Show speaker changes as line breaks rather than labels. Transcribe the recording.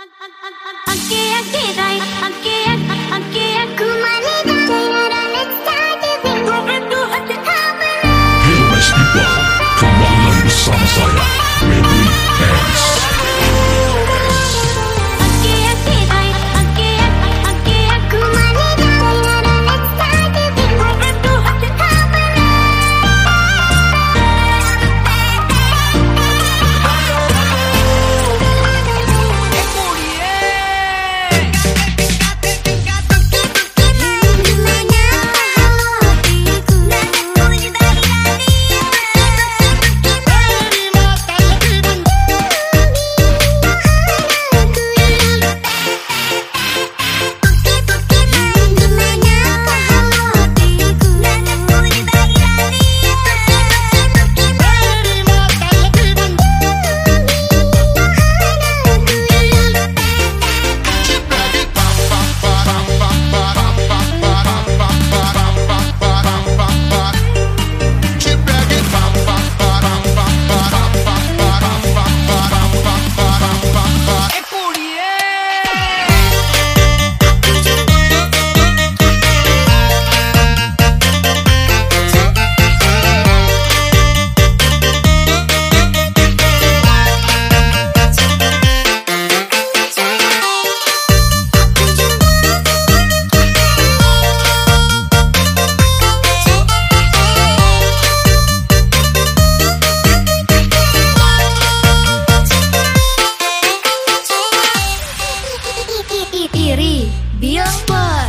Anki, anki, anki, anki, Your Blog.